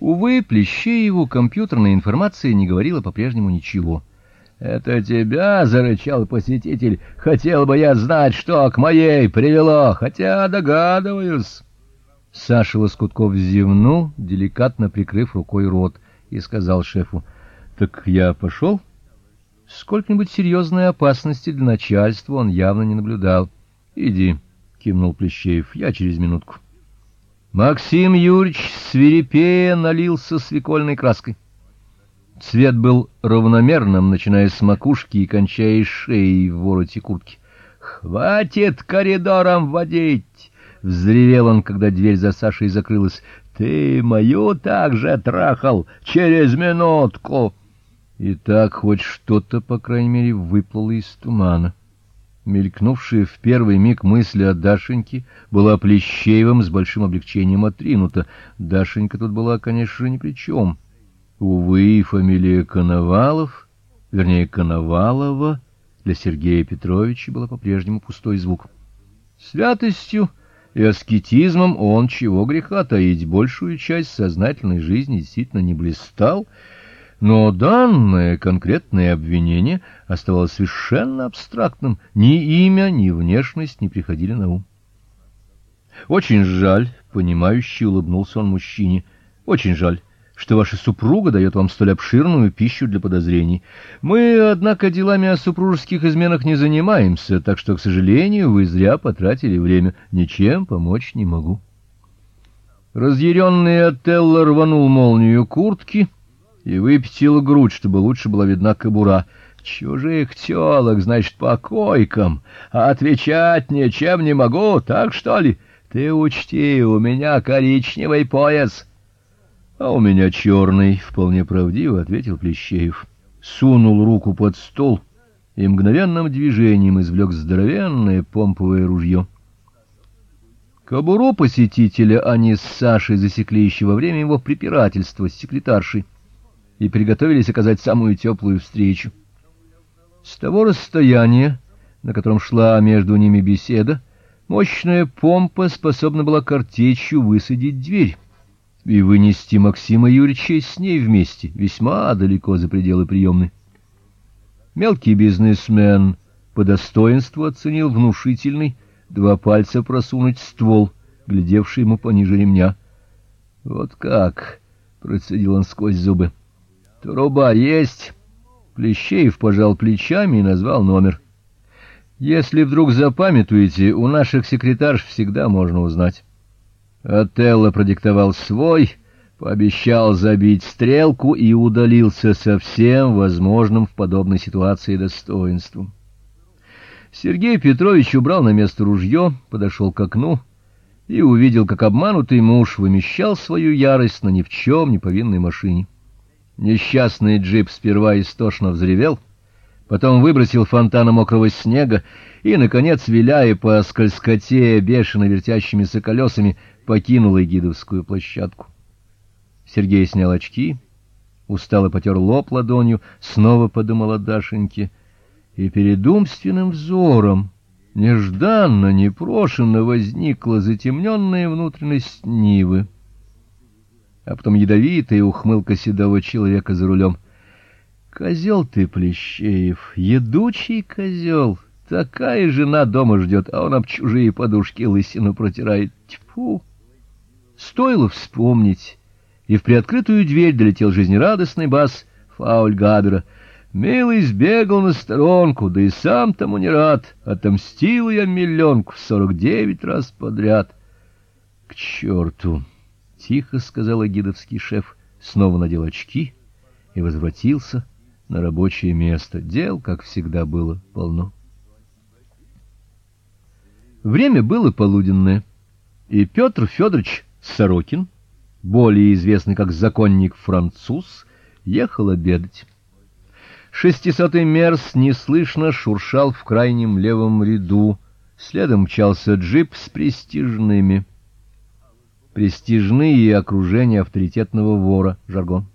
Увы, Плещееву компьютерная информация не говорила по-прежнему ничего. Это тебя, зарычал посетитель. Хотел бы я знать, что к моей привело, хотя догадываюсь. Саша Лоскутков зевнул, деликатно прикрыв рукой рот, и сказал шефу: "Так я пошел?» Сколько-нибудь серьезной опасности для начальства он явно не наблюдал. "Иди", кивнул Плещеев. "Я через минутку". Максим Юрьевич свирепея налился свекольной краской. Цвет был равномерным, начиная с макушки и кончая шеей в вороте куртки. Хватит коридором водить, взревел он, когда дверь за Сашей закрылась. Ты мою также трахал через минутку. И так хоть что-то, по крайней мере, выплыло из тумана. Мелькнувшая в первый миг мысль о Дашеньке была Плещеевым с большим облегчением отринута. Дашенька тут была, конечно же, ни при чем. Увы, фамилия Коновалов, вернее, Коновалова, для Сергея Петровича была по-прежнему пустой звук. Святостью и аскетизмом он чего греха таить, большую часть сознательной жизни действительно не блистал, но данное конкретное обвинение оставалось совершенно абстрактным, ни имя, ни внешность не приходили на ум. Очень жаль, понимающе улыбнулся он мужчине. Очень жаль что ваша супруга дает вам столь обширную пищу для подозрений. Мы, однако, делами о супружеских изменах не занимаемся, так что, к сожалению, вы зря потратили время. Ничем помочь не могу. Разъяренный Отелло рванул молнию куртки и выпятил грудь, чтобы лучше была видна кобура. Чужих тёлок, значит, по койкам, а отвечать ничем не могу, так что ли? Ты учти, у меня коричневый пояс. А у меня черный, вполне правдиво ответил Плещеев. Сунул руку под стол и мгновенным движением извлек здоровенное помповое ружье. Кобуру посетителя они с Сашей засекли еще во время его препирательства с секретаршей и приготовились оказать самую теплую встречу. С того расстояния, на котором шла между ними беседа, мощная помпа способна была картечью высадить дверь и вынести Максима Юрьевича с ней вместе, весьма далеко за пределы приемной. Мелкий бизнесмен по достоинству оценил внушительный два пальца просунуть ствол, глядевший ему пониже ремня. Вот как, процедил он сквозь зубы. Труба есть. Плещеев пожал плечами и назвал номер. Если вдруг запамятуете, у наших секретарш всегда можно узнать. Отелло продиктовал свой, пообещал забить стрелку и удалился со всем возможным в подобной ситуации достоинством. Сергей Петрович убрал на место ружье, подошел к окну и увидел, как обманутый муж вымещал свою ярость на ни в чем не повинной машине. Несчастный джип сперва истошно взревел, потом выбросил фонтаны мокрого снега и наконец, виляя по скользкоте бешено вертящимися колесами, покинул эгидовскую площадку. Сергей снял очки, устало потер лоб ладонью, снова подумал о Дашеньке, и перед умственным взором нежданно, непрошенно возникла затемненная внутренность Нивы. А потом ядовитая ухмылка седого человека за рулем. Козел ты, Плещеев, едучий козел, Такая жена дома ждет, а он об чужие подушки лысину протирает. Тьфу! Стоило вспомнить, и в приоткрытую дверь долетел жизнерадостный бас Фауль Габера. Милый сбегал на сторонку, да и сам тому не рад. Отомстил я миллионку сорок девять раз подряд. К черту! — тихо сказал гидовский шеф, снова надел очки и возвратился на рабочее место. Дел, как всегда, было полно. Время было полуденное, и Петр Федорович Сорокин, более известный как законник француз, ехал обедать. Шестисотый мерс неслышно шуршал в крайнем левом ряду, следом мчался джип с престижными. Престижные окружения авторитетного вора, жаргон.